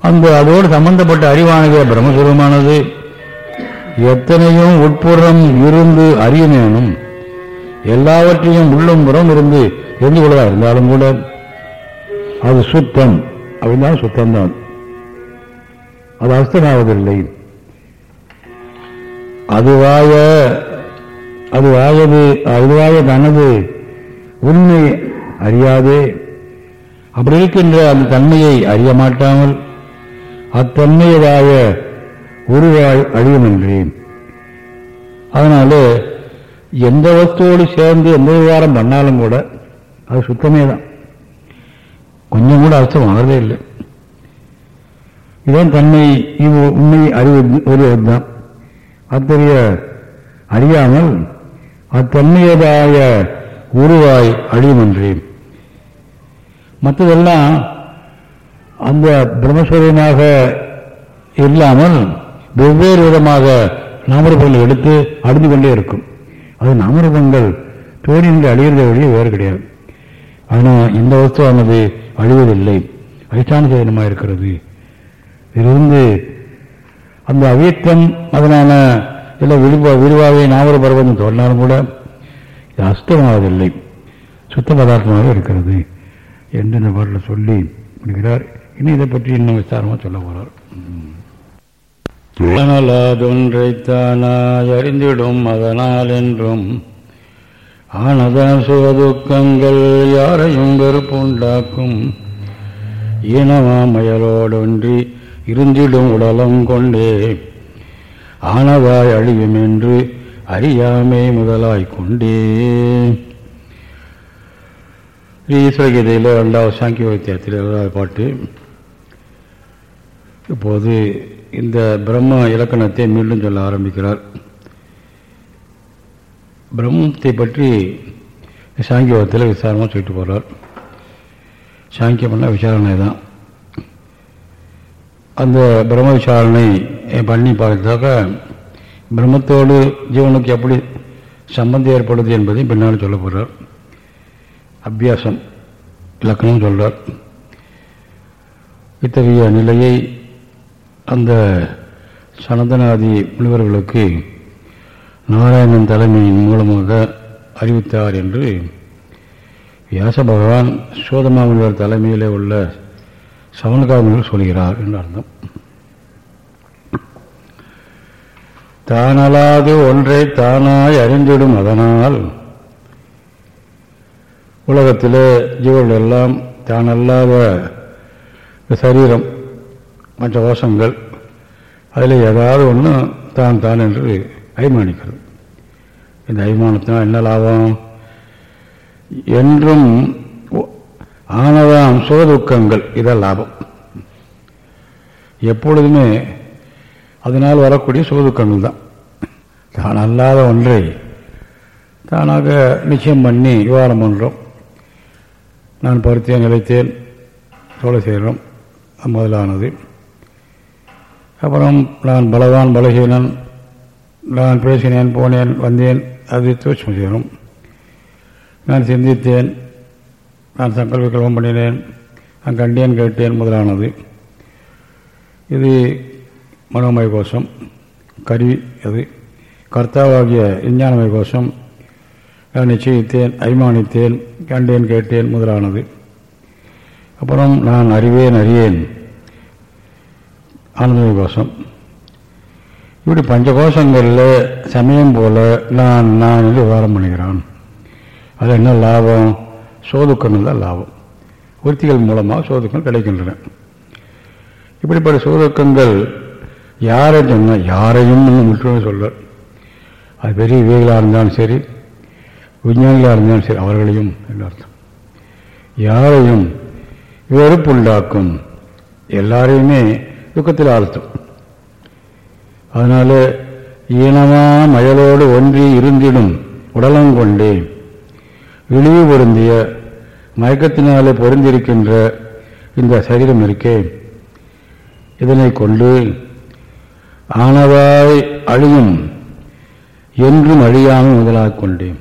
அந்த அதோடு சம்பந்தப்பட்ட அறிவானது பிரம்மஸ்வரூபமானது. எத்தனையும் உட்புறம் இருந்து அறியமேனும் எல்லாவற்றையும் உள்ளும் புறம் இருந்து தெரிந்து கொள்ளதா இருந்தாலும் கூட அது சுத்தம். அப்படின்னாலும் சுத்தம்தான். அது அஸ்தமாவதில்லை அதுவாய அதுவாயது அதுவாய தனது உண்மை அறியாதே. அப்படி இருக்கின்ற அந்த தன்மையை அறிய மாட்டாமல் அத்தன்மையதாய உருவாய் அழியும் அதனால எந்த வஸ்துவோடு சேர்ந்து எந்த விவகாரம் பண்ணாலும் கூட அது சுத்தமே தான் கொஞ்சம் கூட அர்த்தம் ஆகிறதே இல்லை. இதான் தன்மை இது உண்மை அறிவு ஒருவதுதான் அத்தகைய அறியாமல் அத்தன்மையதாய உருவாய் அழியுமன்றேன். மற்றதெல்லாம் அந்த பிரம்மஸ்வரூபமாக இல்லாமல் வெவ்வேறு விதமாக நாமரூபங்கள் எடுத்து அழிந்து கொண்டே இருக்கும். அது நாமரூபங்கள் தோணின்று அழிகிறத வழியே வேறு கிடையாது. ஆனால் இந்த வஸ்துவானது அழிவதில்லை. அதிஷ்டான சேதனமாக இருக்கிறது. இதிலிருந்து அந்த அவியத்தம் அதனால இல்லை விரிவா விரிவாகவே நாமர பருவம் சொன்னாலும் கூட இது அஸ்தமாவதில்லை. சுத்த பதார்த்தமாக இருக்கிறது. என்று இந்த பாட்டில் சொல்லி முடிகிறார் இன்னும் இதை பற்றி இன்னும் விசாரமாக சொல்ல போகிறார் அதனாலாதொன்றைத்தானாய் அறிந்திடும் அதனால் என்றும் ஆனதான் சுகதுக்கங்கள் யாரையும் வெறுப்புண்டாக்கும். ஈனமாமயலோடொன்றி இருந்திடும் உடலம் கொண்டே ஆனவாய் அழியும் என்று அறியாமை முதலாய் கொண்டே. ஈஸ்வரகீதையில் ரெண்டாவது சாங்கிய வைத்தியத்தில் ஏழாவது பாட்டு. இப்போது இந்த பிரம்ம இலக்கணத்தை மீண்டும் சொல்ல ஆரம்பிக்கிறார். பிரம்மத்தை பற்றி சாங்கியத்தில் விசாரமாக சொல்லிட்டு போகிறார் சாங்கியம்னா விசாரணை தான். அந்த பிரம்ம விசாரணை பண்ணி பார்த்தாக்க பிரம்மத்தோடு ஜீவனுக்கு எப்படி சம்பந்தம் ஏற்படுது என்பதையும் பின்னால் சொல்ல போகிறார் அபியாசம் இலக்கணம் சொல்கிறார் இத்தகைய நிலையை அந்த சனந்தனாதி முனிவர்களுக்கு நாராயணன் தலைமையின் மூலமாக அறிவித்தார் என்று வியாச பகவான் சோதமாமுனிவர் தலைமையிலே உள்ள சமணகாமுனிவர் சொல்கிறார் என்று அர்த்தம். தானலாது ஒன்றை தானாய் அறிந்திடும் அதனால் உலகத்தில் ஜீவர்கள் எல்லாம் தானல்லாத சரீரம் மற்ற கோஷங்கள் அதில் ஏதாவது ஒன்று தான் தான் என்று அபிமானிக்கிறது. இந்த அபிமானத்தினால் என்ன லாபம்? என்றும் ஆனதாம் சுகதுக்கங்கள் இதான் லாபம். எப்பொழுதுமே அதனால் வரக்கூடிய சுகதுக்கங்கள் தான். தான் அல்லாத ஒன்றை தானாக நிச்சயம் பண்ணி விவகாரம் பண்ணுறோம் நான் பருத்தியை நிலைத்தேன் சோலை செய்கிறோம் முதலானது. அப்புறம் நான் பலவான் பலகீனன் நான் பேசினேன் போனேன் வந்தேன் அது தூஷ்ம செய்யணும். நான் சிந்தித்தேன் நான் சங்கல்ப கல்வம் பண்ணினேன் நான் கண்டேன் கேட்டேன் முதலானது. இது மனோமய கோஷம் கருவி அது. கர்த்தாவாகிய விஞ்ஞானமய கோஷம் நான் நிச்சயித்தேன் அபிமானித்தேன் கண்டேன் கேட்டேன் முதலானது. அப்புறம் நான் அறிவேன் அறியேன். ஆனந்தமய கோஷம் இப்படி பஞ்சகோஷங்களில் சமயம் போல் நான் நான் என்று விவகாரம் பண்ணுகிறான். அது என்ன லாபம்? சோதுக்கங்கள் தான் லாபம். உறுத்திகள் மூலமாக சோதுக்கம் கிடைக்கின்றன. இப்படிப்பட்ட சோதுக்கங்கள் யாரை சொன்னால் யாரையும் முற்றுமை சொல்ல அது பெரிய வீகளாக இருந்தாலும் சரி விஞ்ஞானிகளாக இருந்தாலும் சரி அவர்களையும் என்று அர்த்தம். யாரையும் வெறுப்புண்டாக்கும் எல்லாரையுமே துக்கத்தில் ஆழ்த்தும். அதனால ஈனமா மயலோடு ஒன்றி இருந்திடும் உடலம் கொண்டு இழிவு பொருந்திய மயக்கத்தினாலே பொருந்திருக்கின்ற இந்த சரீரம் இருக்கே. இதனை கொண்டு ஆனவாய் அழியும் என்றும் அழியாமல் முதலாக கொண்டேன்.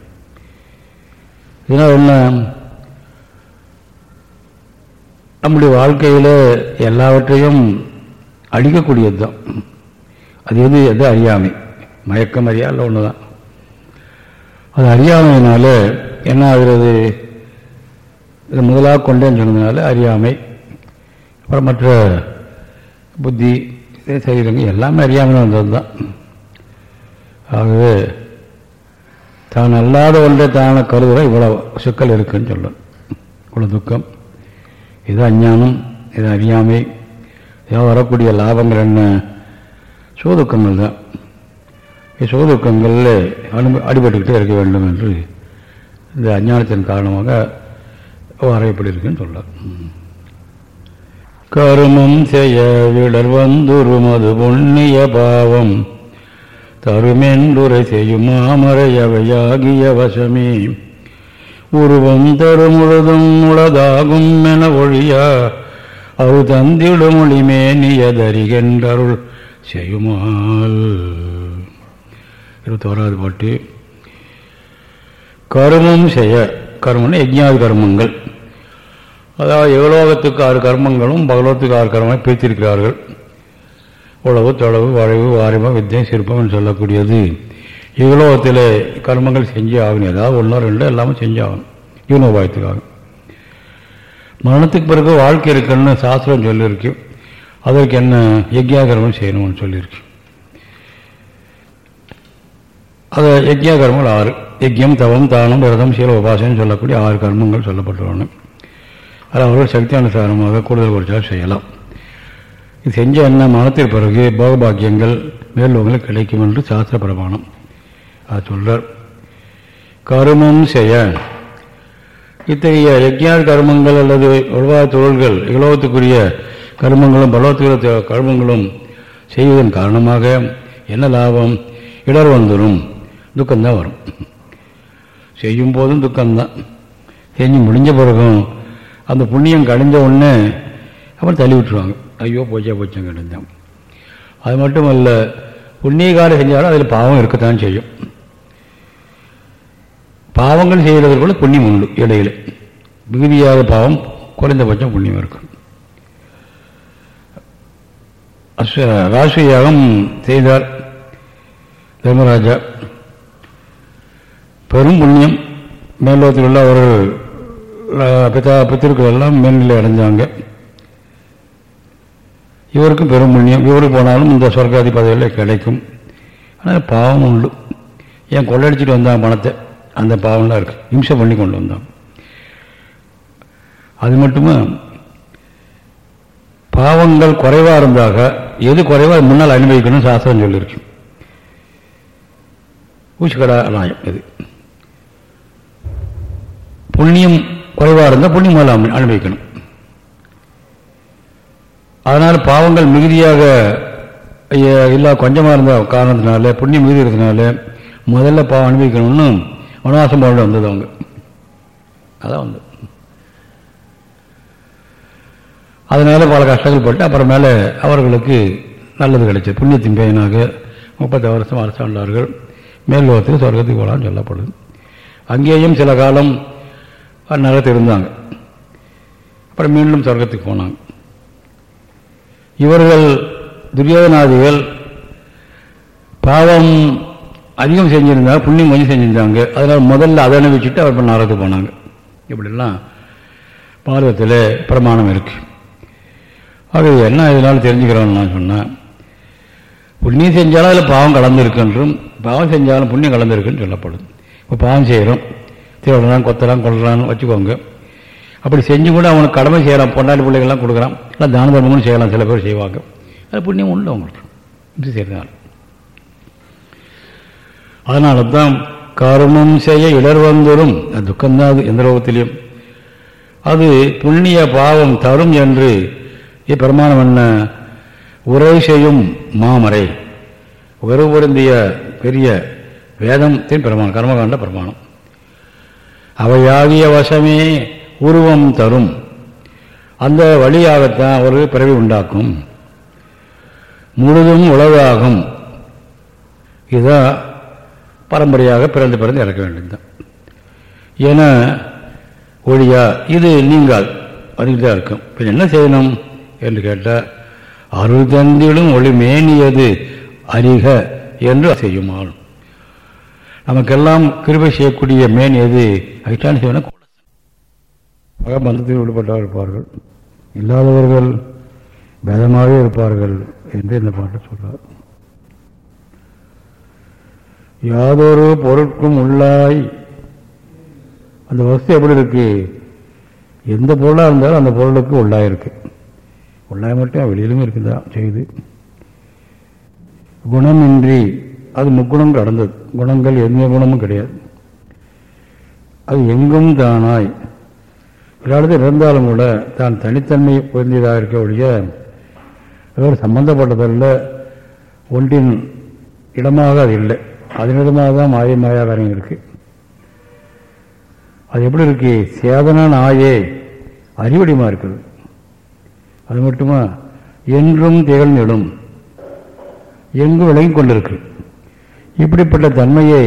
இதனால் என்ன? நம்முடைய வாழ்க்கையில் எல்லாவற்றையும் அழிக்கக்கூடியது தான். அது எது எது அறியாமை? மயக்கம் அறியாத ஒன்று தான் அது அறியாமையினால என்ன ஆகிறது? இதை முதலாக கொண்டேன்னு சொன்னதுனால அறியாமை. அப்புறம் மற்ற புத்தி சரீரங்கள் எல்லாமே அறியாமல் வந்தது தான். ஆகவே தான் அல்லாத ஒன்றை தான கருதுகிற இவ்வளோ சிக்கல் இருக்குன்னு சொல்லணும் இவ்வளோ துக்கம். இது அஞ்ஞானம் இது அறியாமை. வரக்கூடிய லாபங்கள் என்ன? சோதுக்கங்கள் தான் சோதுக்கங்களில் அனு அடிபட்டுக்கிட்டே இருக்க வேண்டும் என்று இந்த அஞ்ஞானத்தின் காரணமாக வரையப்பட்டிருக்குன்னு சொல்லலாம் கருமம் செய்ய விடர் வந்துரும் அது புண்ணிய பாவம். தருமென்றுரை செய்யும் மாமரையவையாகிய வசமே. உருவம் தருமுழுதும் உளதாகும் என ஒழியா அவு தந்திடும் நீயதறிகின்றருள் நியதறிகின்றருள் செய்யுமால். இருபத்தோராவது பாட்டு. கருமம் செய்ய கர்மம்னு யஜ்ஞாதி கர்மங்கள். அதாவது எவலோகத்துக்கு ஆறு கர்மங்களும் பகலோகத்துக்கு ஆறு கர்மங்களும் பிரித்திருக்கிறார்கள். உழவு தொழவு வளைவு வாரிமம் வித்தியம் சிற்பம் சொல்லக்கூடியது. இவ்வளோகத்தில் கர்மங்கள் செஞ்சே ஆகணும். ஏதாவது ஒன்றோ ரெண்டோ எல்லாமே செஞ்சாகணும் யூனோபாயத்துக்காகும் மரணத்துக்கு பிறகு வாழ்க்கை இருக்குன்னு சாஸ்திரம் சொல்லியிருக்கு. அதற்கு என்ன யஜ்யாகர்மம் செய்யணும்னு சொல்லியிருக்கு. அது யஜ்யா ஆறு. யஜ்யம் தவம் தானம் விரதம் சீல உபாசனம் சொல்லக்கூடிய ஆறு கர்மங்கள் சொல்லப்பட்டுள்ளன. அது அவர்கள் சக்தி அனுசாரமாக கூடுதல் குறைச்சால் செய்யலாம். இது செஞ்ச என்ன? மனத்திற்கு பிறகு போகபாக்கியங்கள் மேலோகங்கள் கிடைக்கும் என்று சாஸ்திர பிரமாணம். அது சொல்றார். கருமம் செய்ய இத்தகைய யஜ்யார் கர்மங்கள் அல்லது உருவாத தொழில்கள் இலவத்துக்குரிய கர்மங்களும் பலவத்துக்குரிய கர்மங்களும் செய்வதன் காரணமாக என்ன லாபம்? இடர் வந்துடும் துக்கம்தான் வரும். செய்யும் போதும் துக்கம்தான். செஞ்சு முடிஞ்ச பிறகும் அந்த புண்ணியம் கழிஞ்ச உடனே அப்புறம் தள்ளி விட்டுருவாங்க. ஐயோ போச்சா போச்சா கழிஞ்சான் அது மட்டும் அல்ல புண்ணியகாரம் செஞ்சாலும் அதில் பாவம் இருக்கத்தான் செய்யும். பாவங்கள் செய்கிறதுக்குள்ள புண்ணியம் உண்டு இடையில. மிகுதியாத பாவம் குறைந்தபட்சம் புண்ணியம் இருக்கும். ராசியாகம் செய்தார் தர்மராஜா. பெரும் புண்ணியம். மேலோகத்தில் உள்ள அவர்கள் பிதா பித்திருக்கள் எல்லாம் மேல்நிலை அடைஞ்சாங்க. இவருக்கும் பெரும் புண்ணியம். இவருக்கு போனாலும் இந்த சொர்க்காதி பதவியில் கிடைக்கும். ஆனால் பாவம் உண்டு. ஏன் கொள்ளடிச்சிட்டு வந்தான் பணத்தை? அந்த பாவம்லாம் இருக்கு. இம்சை பண்ணி கொண்டு வந்தான். அது மட்டுமா? பாவங்கள் குறைவாக இருந்தாக எது குறைவாக முன்னால் அனுபவிக்கணும் சாஸ்திரம் சொல்லியிருக்கு ஊசிக்கடா நாயம் இது. புண்ணியம் குறைவாக இருந்தால் புண்ணியம் முதல்ல அனுபவிக்கணும். அதனால் பாவங்கள் மிகுதியாக இல்லை கொஞ்சமாக இருந்த காரணத்தினால புண்ணியம் மிகுதி இருக்கிறதுனால முதல்ல பாவம் அனுபவிக்கணும்னு வனவாசம் போட வந்தது அவங்க. அதான் வந்து. அதனால பல கஷ்டங்கள் பட்டு அப்புறமேல அவர்களுக்கு நல்லது கிடைச்சது. புண்ணியத்தின் பயனாக முப்பத்தி வருஷம் அரசாண்டார்கள். மேல்லோகத்துக்கு சொர்க்கத்துக்கு போகலான்னு சொல்லப்படுது. அங்கேயும் சில காலம் நகரத்தில் இருந்தாங்க. அப்புறம் மீண்டும் சொர்க்கத்துக்கு போனாங்க. இவர்கள் துரியோதனாதிகள் பாவம் அதிகம் செஞ்சுருந்தாங்க புண்ணியம் கொஞ்சம் செஞ்சுருந்தாங்க. அதனால் முதல்ல அதை அனுபவிச்சுட்டு அவர் நரகத்துக்கு போனாங்க. இப்படிலாம் பாரதத்தில் பிரமாணம் இருக்குது ஆக என்ன இதனால் தெரிஞ்சுக்கிறோம்னு நான் சொன்னேன் புண்ணியம் செஞ்சாலும் அதில் பாவம் கலந்துருக்குன்றும் பாவம் செஞ்சாலும் புண்ணியம் கலந்துருக்குன்னு சொல்லப்படுது இப்போ பாவம் செய்கிறோம் திருவிழலாம் கொத்தலாம் கொள்ளலாம்னு வச்சுக்கோங்க. அப்படி செஞ்சு கூட அவனுக்கு கடமை செய்யலாம். பொண்டாடி பிள்ளைகள்லாம் கொடுக்குறான் இல்லை தான தர்மம்னு செய்யலாம். சில பேர் செய்வாங்க. அது புண்ணியம் உண்டு அவங்களுக்கு. இப்படி செய்கிறதுனால அதனால தான் கர்மம் செய்ய இடர் வந்துடும் அது துக்கம்தான் அது எந்த லோகத்திலையும் அது புண்ணிய பாவம் தரும் என்று பிரமாணம் என்ன? உரை செய்யும் மாமரை. உறவு பொருந்திய பெரிய வேதத்தின் பிரமாணம் கர்மகாண்ட பிரமாணம் அவையாகிய வசமே உருவம் தரும். அந்த வழியாகத்தான் அவர்கள் பிறவி உண்டாக்கும். முழுதும் உழவாகும் இதுதான் பரம்பரையாக பிறந்து பிறந்து இறக்க வேண்டியதுதான். ஏன்னா ஒழியா இது நீங்கள் அதுக்கு தான் இருக்கும் இப்போ என்ன செய்யணும் என்று கேட்டால் அருள் தந்திலும் ஒளி மேனியது அறிக என்று செய்யுமாள். நமக்கெல்லாம் கிருபை செய்யக்கூடிய மேன் எது? அதிஷ்டான செய்வன பந்தத்தில் விடுபட்டவர்கள் இருப்பார்கள். இல்லாதவர்கள் பேதமாகவே இருப்பார்கள் என்று இந்த பாட்டை சொல்கிறார் யாதொரு பொருட்கும் உள்ளாய். அந்த வசதி எப்படி இருக்கு? எந்த பொருளாக இருந்தாலும் அந்த பொருளுக்கு உள்ளாயிருக்கு உள்ளாய் மட்டும் வெளியிலும் இருக்குதா? செய்து குணமின்றி அது முக்குணம் கடந்தது. குணங்கள் எந்த குணமும் கிடையாது. அது எங்கும் தானாய். ஒரு இருந்தாலும் கூட தான் தனித்தன்மை பொருந்தியதாக இருக்க ஒழிய வேறு சம்பந்தப்பட்டதல்ல. ஒன்றின் இடமாக அது இல்லை. அதன் விதமாக தான் மாய மாயாகாரம் இருக்கு. அது எப்படி இருக்கு? சேதனான் ஆயே அறிவடிமா இருக்குது. அது மட்டுமா? என்றும் திகழ்ந்திடும் எங்கும் விளங்கி கொண்டிருக்கு? இப்படிப்பட்ட தன்மையை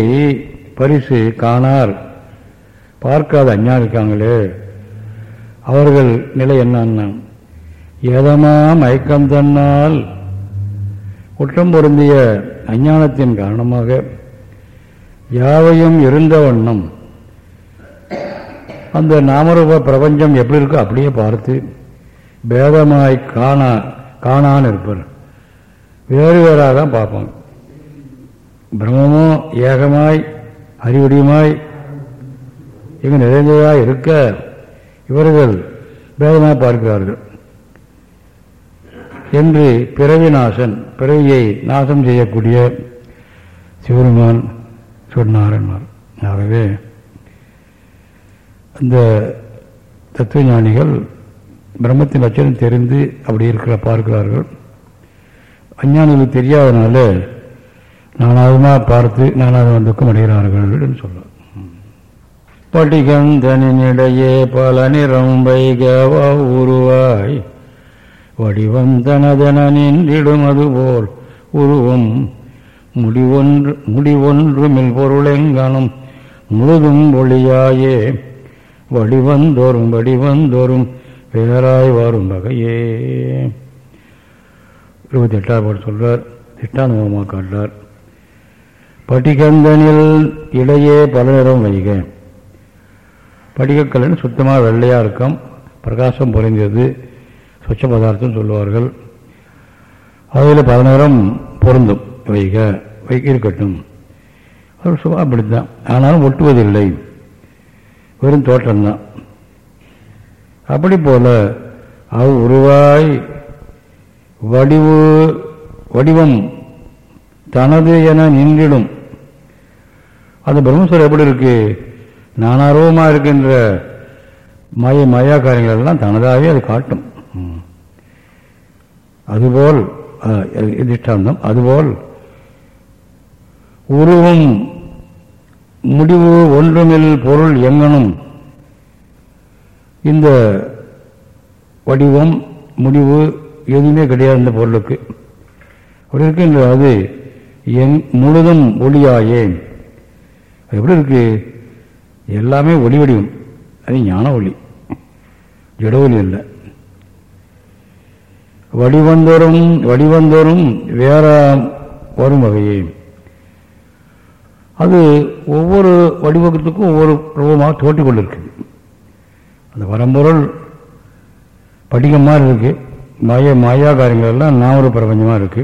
பரிசு காணார். பார்க்காத அஞ்ஞானிக்காங்களே. அவர்கள் நிலை என்னன்னா ஏதமா மயக்கம் தன்னால் குற்றம் பொருந்திய அஞ்ஞானத்தின் காரணமாக யாவையும் இருந்த வண்ணம். அந்த நாமரூப பிரபஞ்சம் எப்படி இருக்கோ அப்படியே பார்த்து பேதமாய் காணா காணான்னு இருப்பார். வேறு வேறாக தான் பார்ப்பாங்க பிரம்மமோ ஏகமாய் அறிவடியுமாய் இங்கு நிறைந்ததாக இருக்க இவர்கள் பேதமாக பார்க்கிறார்கள். என்று பிறவி நாசன் பிறவியை நாசம் செய்யக்கூடிய சிவருமான் சொன்னார் ஆகவே அந்த தத்துவ ஞானிகள் பிரம்மத்தின் லட்சணம் தெரிந்து அப்படி இருக்கிற பார்க்கிறார்கள். அஞ்ஞானிகளுக்கு தெரியாதனால நானாவதுமா பார்த்து நானாவது துக்கம் அடைகிறார்கள் என்று சொல்ல படிகந்தனிடையே பல நிறம் வைகவா உருவாய் வடிவம் தனதென நின்றிடும் அதுபோல் உருவம் முடிவொன்று முடிவொன்றுமில் பொருளெங்கனும் முழுதும் ஒளியாயே. வடிவந்தோறும் வடிவந்தோறும் பேராய் வரும் வகையே. இருபத்தி எட்டாம் பாட்டு சொல்றார். திட்டானுபவமாக காட்டார் படிகந்தனில் இடையே பல நிறம் வைக. படிகக்கல்லன் சுத்தமாக வெள்ளையாக இருக்கும். பிரகாசம் பொருந்தது சொச்ச பதார்த்தம் சொல்லுவார்கள். அதில் பல நிறம் பொருந்தும். வைக. இருக்கட்டும். அது சும்மா அப்படித்தான். ஆனாலும் ஒட்டுவதில்லை. வெறும் தோற்றம்தான். அப்படி போல அவ் உருவாய் வடிவு வடிவம் தனது என நின்றிடும். அந்த பிரம்மஸ்வரம் எப்படி இருக்கு? நானாரூபமாக இருக்கின்ற மய மயா காரியங்கள் எல்லாம் தனதாகவே அது காட்டும். அதுபோல் திஷ்டாந்தம். அதுபோல் உருவம் முடிவு ஒன்றுமில் பொருள் எங்கனும். இந்த வடிவம் முடிவு எதுவுமே கிடையாது இந்த பொருளுக்கு. அப்படி இருக்கின்ற அது எங் முழுதும் ஒளியாயே. எப்படி இருக்கு? எல்லாமே ஒளி வடிவம். அது ஞான ஒளி. ஜட ஒளி இல்லை வடிவந்தோறும் வடிவந்தோறும் வேற வரும் வகையே. அது ஒவ்வொரு வடிவகத்துக்கும் ஒவ்வொரு ரூபமாக தோட்டி கொண்டிருக்குது அந்த வரம்பொருள் படிகம் மாதிரி இருக்கு. மாய மாயா காரியங்கள் எல்லாம் நாமரு பிரபஞ்சமாக இருக்கு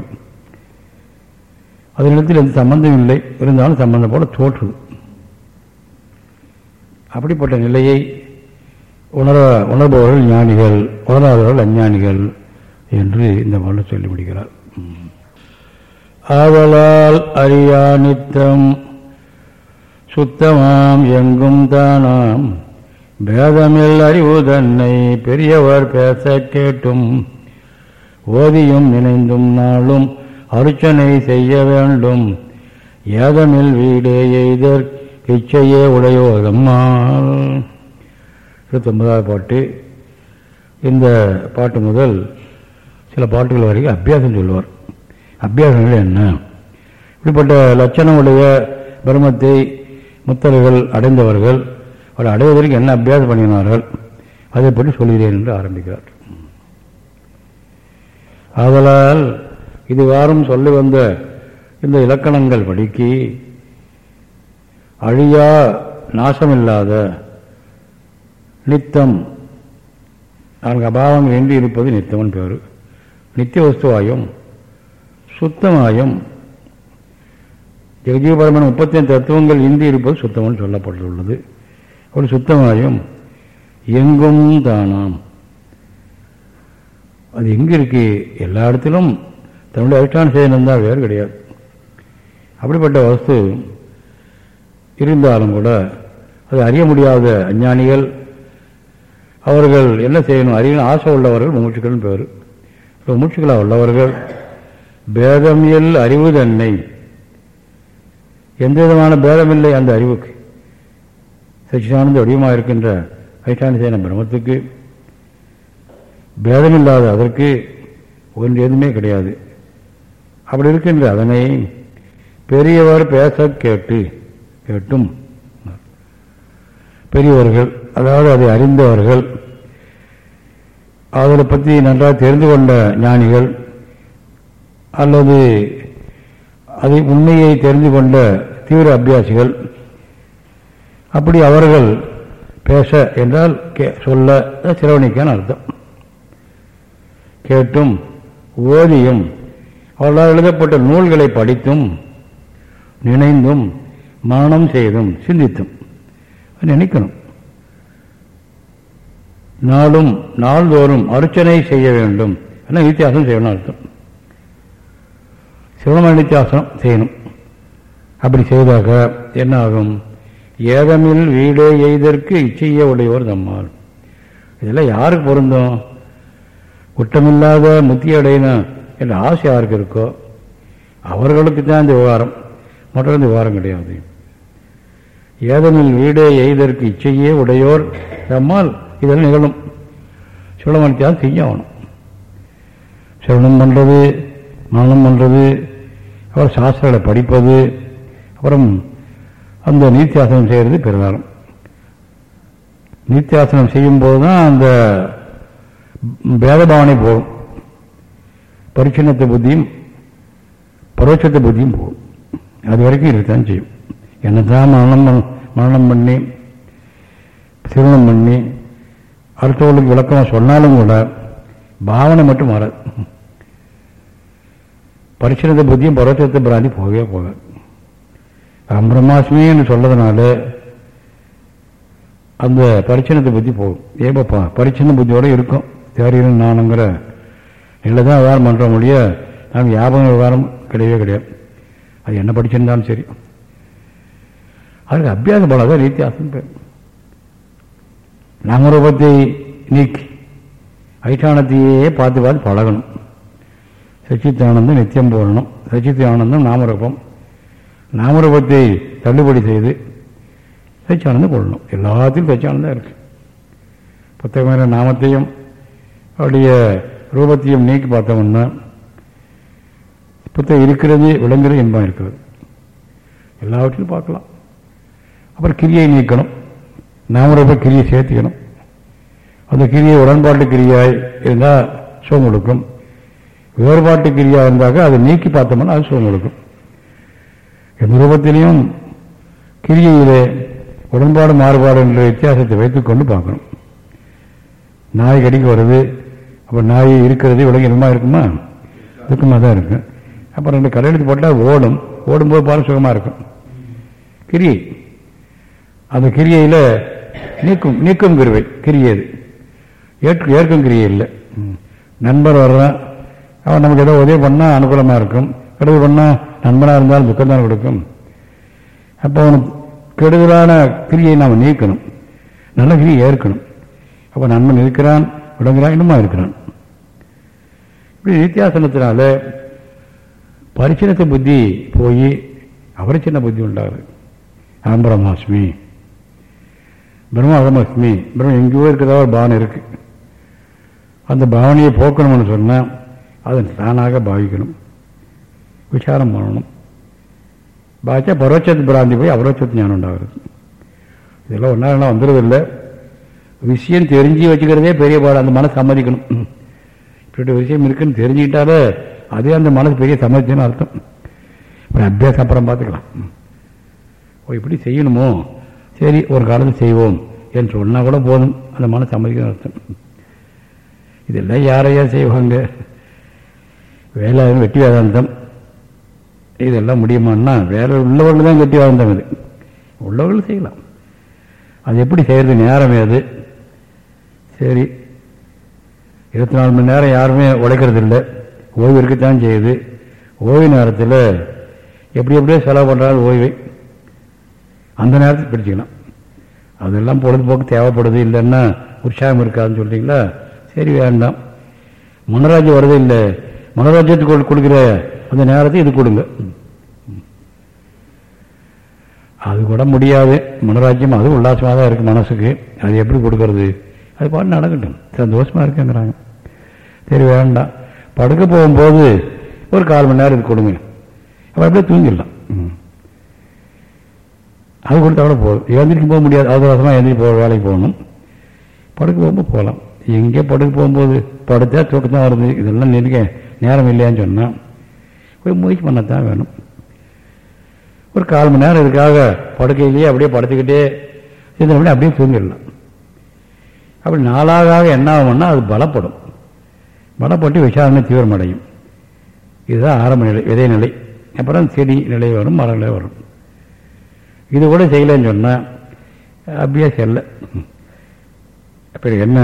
அதனிடத்தில் எந்த சம்பந்தம் இல்லை. இருந்தாலும் சம்பந்தம் போல தோற்றுது அப்படிப்பட்ட நிலையை உணர உணர்பவர்கள் ஞானிகள் உணராதவர்கள் அஞ்ஞானிகள் என்று இந்த மல்ல சொல்லி முடிகிறார் ஆவலால் அறியா நித்தம் சுத்தமாம் எங்கும் தானாம். பேதமில் அறிவு தன்னை பெரியவர் பேச கேட்டும். ஓதியும் நினைந்தும் நாளும் அர்ச்சனை செய்ய வேண்டும். ஏதமில் வீடே எய்தர் இச்சையே உடையோதம்மாள் இருபத்தொன்பதாவது பாட்டு. இந்த பாட்டு முதல் சில பாட்டுகள் வரைக்கும் அபியாசம் சொல்வார். அபியாசங்கள் என்ன? இப்படிப்பட்ட லட்சணம் உடைய பிரம்மத்தை முத்தர்கள் அடைந்தவர்கள் அவர் அடைவதற்கு என்ன அபியாசம் பண்ணினார்கள் அதை பற்றி சொல்கிறேன் என்று ஆரம்பிக்கிறார். ஆதலால் இது வாரம் சொல்லி வந்த இந்த இலக்கணங்கள் படிக்கு அழியா நாசமில்லாத நித்தம் நான்கு அபாவங்கள் இன்றி இருப்பது நித்தமன் பேர். நித்திய வஸ்துவாயும் சுத்தமாயும் ஜெகஜீவபரமான முப்பத்தி ஐந்து தத்துவங்கள் இந்தி இருப்பது சுத்தமன் சொல்லப்பட்டுள்ளது. ஒரு சுத்தமாயும் எங்கும் தானாம். அது எங்கே இருக்கு? எல்லா இடத்திலும். தன்னுடைய அதிஷ்டான செய்தி இருந்தால் வேறு கிடையாது. அப்படிப்பட்ட வஸ்து இருந்தாலும் கூட அது அறிய முடியாத அஞ்ஞானிகள் அவர்கள் என்ன செய்யணும்? அறிய ஆசை உள்ளவர்கள் முமூச்சுக்கள் பேர். மூச்சுக்களாக உள்ளவர்கள். பேதமியல் அறிவு தன்னை. எந்த விதமான பேதமில்லை அந்த அறிவுக்கு. சச்சிதானந்த வடிவமாக இருக்கின்ற அதிஷ்டான சேன பிரம்மத்துக்கு பேதமில்லாத அதற்கு ஒன்று எதுவுமே கிடையாது. அப்படி இருக்கின்ற அதனை பெரியவர் பேச கேட்டு கேட்டும். பெரியவர்கள் அதாவது அதை அறிந்தவர்கள் அதை பற்றி நன்றாக தெரிந்து கொண்ட ஞானிகள் அல்லது அதை உண்மையை தெரிந்து கொண்ட தீவிர அபியாசிகள். அப்படி அவர்கள் பேச என்றால் கே சொல்ல சிரவணிக்கான அர்த்தம். கேட்டும் ஓதியும் அவர்களால் எழுதப்பட்ட நூல்களை படித்தும் நினைந்தும் மரணம் செய்தும் சிந்தித்தும் நினைக்கணும். நாளும் நாள்தோறும் அர்ச்சனை செய்ய வேண்டும். என வித்தியாசம் செய்யணும் அர்த்தம். சிவனம நித்தியாசனம் செய்யணும். அப்படி செய்தாக என்ன ஆகும் ஏதமில் வீடே எய்தற்கு இச்சைய உடையவர் நம்மால் இதெல்லாம் யாருக்கு பொருந்தும்? குற்றமில்லாத முத்தி அடையணும் என்ற ஆசை யாருக்கு இருக்கோ? அவர்களுக்கு தான் இந்த விவகாரம். மற்றொரு விவகாரம் கிடையாது. ஏதனில் வீடே எய்தற்கு இச்சையே உடையோர் நம்மால் இதெல்லாம் நிகழும். சுழமணித்தான் செய்ய ஆகணும் சிரவணம் பண்ணுறது மரணம் பண்ணுறது அப்புறம் சாஸ்திரங்களை படிப்பது அப்புறம் அந்த நீர்த்தியாசனம் செய்கிறது பெருதாரம் நீர்த்தியாசனம் செய்யும்போது தான் அந்த பேதபாவனை போகும். பரிச்சின்னத்தை புத்தியும் பரோட்சத்தை புத்தியும் போகும். அது வரைக்கும் இருக்கத்தான் செய்யும். என்னதான் மரணம் மரணம் பண்ணி திருமணம் பண்ணி அடுத்தவர்களுக்கு விளக்கமாக சொன்னாலும் கூட பாவனை மட்டும் மாறாது பரிசுனத புத்தியும் பரோட்சத்தை பிராந்தி போகவே போகாது பிரம்மாஸ்மி சொல்லதுனால அந்த பரிச்சனத்தை புத்தி போகும். ஏப்பா பரிச்சன புத்தியோட இருக்கும். தேரியில் நானுங்கிற இல்லை தான் விவகாரம் பண்ணுற முடிய நாம் வியாபாரம் விவகாரம் கிடையவே கிடையாது. அது என்ன படிச்சிருந்தாலும் சரி. அதுக்கு அபியாச பலம் ரீத்தியாசம் பேர். நாமரூபத்தை நீக்கி ஐட்டானத்தையே பார்த்து பார்த்து பழகணும். சச்சித்தானந்தம் நித்தியம் போடணும். சச்சித்தானந்தம் நாமரூபம். நாமரூபத்தை தள்ளுபடி செய்து சச்சியானந்தம் கொள்ளணும் எல்லாத்திலும் சச்சியானந்தம் இருக்கு. புத்தகமான நாமத்தையும் அவருடைய ரூபத்தையும் நீக்கி பார்த்தோம்னா புத்தகம் இருக்கிறது விளங்குறது இன்பம் இருக்கிறது. எல்லாவற்றிலும் பார்க்கலாம். அப்புறம் கிரியை நீக்கணும். நாமரூப கிரியை சேர்த்துக்கணும். அந்த கிரியை உடன்பாட்டு கிரியாய் இருந்தால் சுகம் கொடுக்கும். வேறுபாட்டு கிரியா இருந்தாக்க அதை நீக்கி பார்த்தோம்னா அது சுகம் கொடுக்கும் எந்த ரூபத்திலையும் கிரியையிலே உடன்பாடு மாறுபாடு என்ற வித்தியாசத்தை வைத்துக்கொண்டு பார்க்கணும். நாய் கடிக்க வருது அப்போ நாய் இருக்கிறது விலங்கு இன்பமாக இருக்குமா? துக்கமாக தான் இருக்கும் அப்புறம் ரெண்டு கடையெழுத்து போட்டால் ஓடும். ஓடும்போது பாரு சுகமாக இருக்கும். கிரியை அந்த கிரியையில் நீக்கும் நீக்கும் கிருவை. கிரியது ஏற்கும் கிரியை இல்லை. நண்பர் வர்றான் அவன் நமக்கு ஏதோ உதவி பண்ணால் அனுகூலமாக இருக்கும். கெடுதல் பண்ணால் நண்பனாக இருந்தாலும் துக்கம் தான் கொடுக்கும். அப்போ அவனுக்கு கெடுதலான கிரியை நாம் நீக்கணும். நல்ல கிரியை ஏற்கணும். அப்போ நண்பன் இருக்கிறான் விடங்கிறான் இன்னுமா இருக்கிறான். இப்படி நித்தியாசனத்தினால பரிச்சினத்தை புத்தி போய் அவரை சின்ன புத்தி உண்டாரு அகம் பிரம்மாஸ்மி. பிரம்ம அகமஸ்மி பிரம்ம எங்கேயோ இருக்கிறதா ஒரு பாவனை இருக்கு. அந்த பாவனையை போக்கணும்னு சொன்னால் அதை தானாக பாவிக்கணும். விசாரம் பண்ணணும். பாய்ச்சா பரோட்சத்து பிராந்தி போய் அபரோட்சத்து ஞானம் உண்டாகிறது. இதெல்லாம் ஒன்றா வந்துடுறதில்லை விஷயம் தெரிஞ்சு வச்சுக்கிறதே பெரிய பாடம் அந்த மனசு சம்மதிக்கணும். இப்படி விஷயம் இருக்குன்னு தெரிஞ்சுக்கிட்டாலே அதே அந்த மனசு பெரிய சம்மதிச்சுன்னு அர்த்தம். இப்போ அபியாசம் அப்புறம் பார்த்துக்கலாம். ஓ இப்படி செய்யணுமோ? சரி ஒரு காலத்தில் செய்வோம் என்று சொன்னால் கூட போதும். அந்த மனசு சம்மதிக்கணும் அர்த்தம். இதெல்லாம் யாரையா செய்வாங்க? வேலை வெட்டி வேதாந்தம் இதெல்லாம் முடியுமான்னா வேலை உள்ளவர்கள் தான் வெட்டி வேதாந்தம் இது. உள்ளவர்கள் செய்யலாம். அது எப்படி செய்கிறது நேரம் ஏது சரி. இருபத்தி நாலு மணி நேரம் யாருமே உழைக்கிறது இல்லை. ஓய்வு இருக்கத்தான் செய்யுது. ஓய்வு நேரத்தில் எப்படி எப்படியோ செலவு பண்ணுறாங்க ஓய்வை. அந்த நேரத்தில் பிடிச்சிக்கலாம். அதெல்லாம் பொழுதுபோக்கு தேவைப்படுது இல்லைன்னா உற்சாகம் இருக்காதுன்னு சொல்லிட்டீங்களா சரி வேண்டாம். மனராஜ் வருது இல்லை. மனோராஜ்யத்துக்கு கொடுக்குற அந்த நேரத்தை இது கொடுங்க. அது கூட முடியாது. மனோராஜ்யம் அது உல்லாசமாக தான் இருக்குது மனசுக்கு. அது எப்படி கொடுக்கறது? அது பாட்டு நடக்கட்டும். சந்தோஷமாக இருக்குங்கிறாங்க. சரி வேண்டாம். படுக்க போகும்போது ஒரு கால் மணி நேரம் இது கொடுங்க. அப்போ அப்படியே தூங்கிடலாம். அது கொடுத்தா கூட போதும். எழுந்திரிக்கும் போக முடியாது. அவசரமாக எழுந்திரி போக வேலைக்கு போகணும். படுக்க போகும்போது போகலாம். எங்கே படுக்க போகும்போது? படுத்தா தூக்கத்தான் வருது. இதெல்லாம் நினைக்க நேரம் இல்லையான்னு சொன்னால் போய் முயற்சி பண்ணத்தான் வேணும். ஒரு கால் மணி நேரம் இதுக்காக படுக்கையிலேயே அப்படியே படுத்துக்கிட்டே இருந்தபடி அப்படியே தூங்கிடலாம். அப்படி நாளாக ஆக என்ன ஆகும்னா அது பலப்படும். பலப்பட்டு விசாரணை தீவிரமடையும். இதுதான் ஆரம்ப நிலை விதை நிலை அப்புறம் செடி நிலை வரும் மர நிலை வரும். இது கூட செய்யலைன்னு சொன்னால் அபியாசம் இல்லை அப்படி என்ன?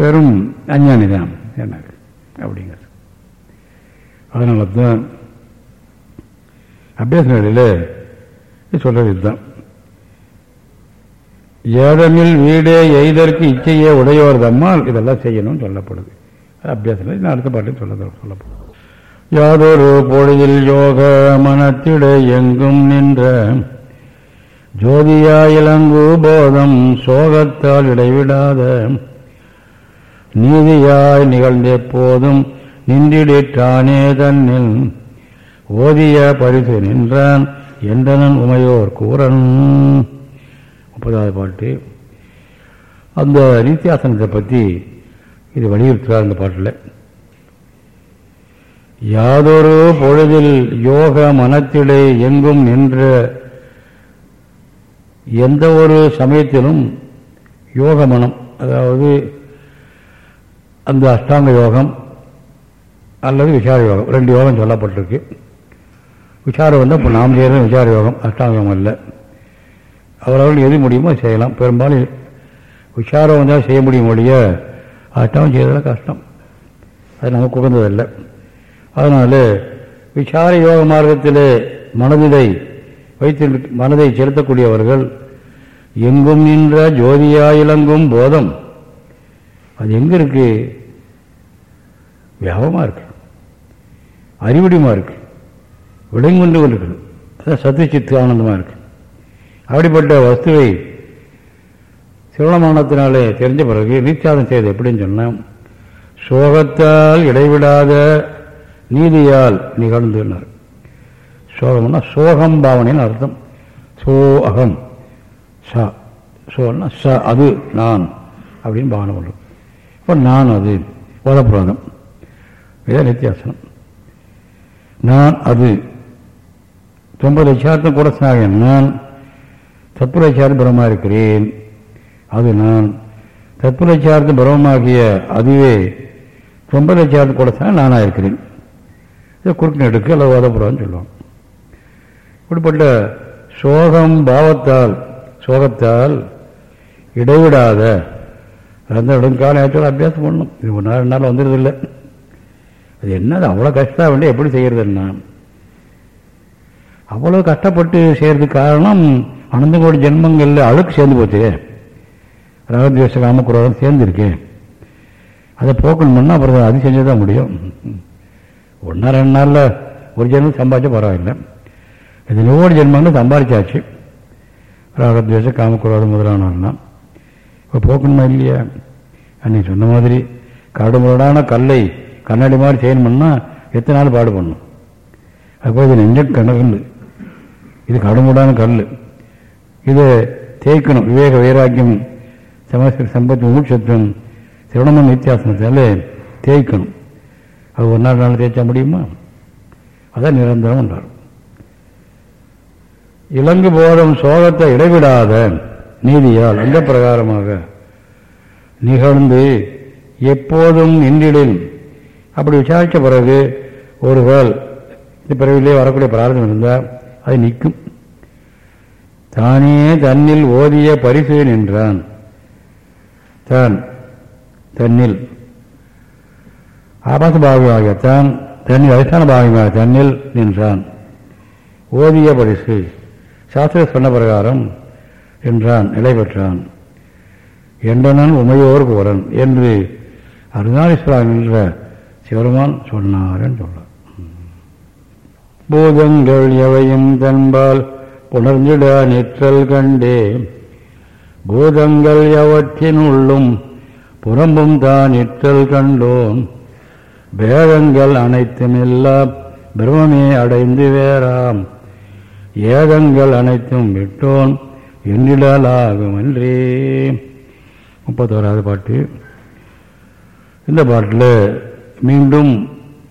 வெறும் அஞ்ஞானி தான் என்ன? அப்படிங்கிறது. அதனால தான் அபியாச நிலையில் சொல்றது இதுதான். ஏதமில் வீடே எய்தற்கு இச்சையே உடையவர் தம்மால் இதெல்லாம் செய்யணும்னு சொல்லப்படுது. அபியாச நிலை அடுத்த பாட்டு சொல்ல சொல்லப்படுது. யாதொரு பொழுதில் யோக மனத்திட எங்கும் நின்ற ஜோதியா இளங்கு போதம் சோகத்தால் இடைவிடாத நீதியாய் நிகழ்ந்த போதும் நின்றிடிட்டானே தன்னில். ஓதிய பரிசு நின்றான் என்றனன் உமையோர் கூறன். முப்பதாவது பாட்டு. அந்த நித்தியாசனத்தை பற்றி இது வலியுறுத்துகிறார் அந்த பாட்டில். யாதொரு பொழுதில் யோக மனத்திலே எங்கும் நின்ற எந்த ஒரு சமயத்திலும் யோக மனம் அதாவது அந்த அஷ்டாங்க யோகம் அல்லது விசார யோகம். ரெண்டு யோகம் சொல்லப்பட்டிருக்கு. விசாரம் வந்து இப்போ நாம் செய்கிறது விசார யோகம் அஷ்டாங்க யோகம் இல்லை அவரவர்கள் எது முடியுமோ செய்யலாம். பெரும்பாலும் விசாரம் வந்தால் செய்ய முடியும் ஒழிய அஷ்டாங்கம் செய்யறதுல கஷ்டம். அது நமக்கு உகந்ததில்லை. அதனால் விசார யோக மார்க்கத்தில் மனதிலை வைத்து மனதை செலுத்தக்கூடியவர்கள் எங்கும் நின்ற ஜோதியாயிலங்கும் போதம் அது எங்க இருக்கு? வியாபமா இருக்கு. அறிவுடிமா இருக்கு. விளங்கொண்டு இருக்குது அதான் சத்து சித்து ஆனந்தமா இருக்கு. அப்படிப்பட்ட வஸ்துவை சிரவணமானத்தினாலே தெரிஞ்ச பிறகு நீச்சாதம் செய்து எப்படின்னு சொன்னால் சோகத்தால் இடைவிடாத நீதியால் நிகழ்ந்துனார் சோகம்னா சோகம் பாவனைன்னு அர்த்தம். சோ அகம் ச. சோன்னா ச அது நான் அப்படின்னு பாவனை பண்ணுறோம் இப்போ நான் அது வதப்புராதம் இதான் நித்தியாசனம் நான் அது தொம்பது லட்சார்த்தம் கூட சாகன் நான் தத்துவலட்சார்த்தம் பிரமா இருக்கிறேன். அது நான் தத்துவலட்சார்த்தம் பிரமமாகிய அதுவே தொம்பது லட்சார்த்தம் கூட சாக நானாக இருக்கிறேன். இதை குறுக்கு எடுக்க அல்லது வதப்புறான்னு சொல்லுவான் இப்படிப்பட்ட சோகம் பாவத்தால் சோகத்தால் இடைவிடாத அந்த நெடுங்கால நேரத்தில் அபியாசம் பண்ணணும். இது ஒரு நாள் ரெண்டு நாள் வந்துடுறதில்லை அது என்னது அவ்வளோ கஷ்டம் வேண்டிய எப்படி செய்கிறதுன்னா அவ்வளோ கஷ்டப்பட்டு செய்கிறதுக்கு காரணம் அனந்தங்கோடி ஜென்மங்களில் அழுக்கு சேர்ந்து போச்சு. ராகத்வேஷ காமக்குரோதம் சேர்ந்துருக்கு. அதை போக்கணும்னா அப்புறம் அது செஞ்சு தான் முடியும். ஒன்றா ரெண்டு நாளில் ஒரு ஜென்மம் சம்பாதிச்சா பரவாயில்லை. இது நூறு ஜென்மங்களும் சம்பாதிச்சாச்சு. ராகத்வேஷ காமக்குரோதம் முதலானவெல்லாம் இப்போ போக்கணுமா இல்லையா? அன்னைக்கு சொன்ன மாதிரி கடுமுரடான கல்லை கண்ணாடி மாதிரி செய்யணும்னா எத்தனை நாள் பாடு பண்ணும்? அப்போ இது நெஞ்ச கணக்கல் இது கடுமுடான கல் இது தேய்க்கணும். விவேக வைராக்கியம் சமஸ்கிருத சம்பத்தி மூச்சத்துவம் சிரவணமன் நித்தியாசனத்தால் தேய்க்கணும். அது ஒரு நாள் நாள் தேய்ச்சா முடியுமா? அதான் நிரந்தரம் என்றார். இலங்கு போதும் சோகத்தை இடைவிடாத நீதியால் அந்த பிரகாரமாக நிகழ்ந்து எப்போதும் நின்றிடும். அப்படி விசாரித்த பிறகு ஒருவர் இந்த பிறவிலே வரக்கூடிய பிரார்த்தம் இருந்தால் அது நிற்கும். தானே தன்னில் ஓதிய பரிசு நின்றான். தான் தன்னில் ஆபாச பாவியாகத்தான் தன்னில் அதிஷ்டான பாவியாக தன்னில் நின்றான். ஓதிய பரிசு. சாஸ்திர சொன்ன பிரகாரம் என்றான் நிலை பெற்றான். என்றனன் உமையோர் கோரன் என்று அருணாலீஸ்வரன் என்ற சிவருமான் சொன்னார் சொல்றார். பூதங்கள் எவையும் தன்பால் உணர்ந்திட நிற்றல் கண்டே பூதங்கள் எவற்றினுள்ளும் புறம்பும் தான் நிற்றல் கண்டோம் பேதங்கள் அனைத்தும் எல்லாம் பிரம்மே அடைந்து வேறாம் ஏதங்கள் அனைத்தும் விட்டோன் என்றிடலாகும் என்றே முப்பத்தோராவது பாட்டு. இந்த பாட்டில் மீண்டும்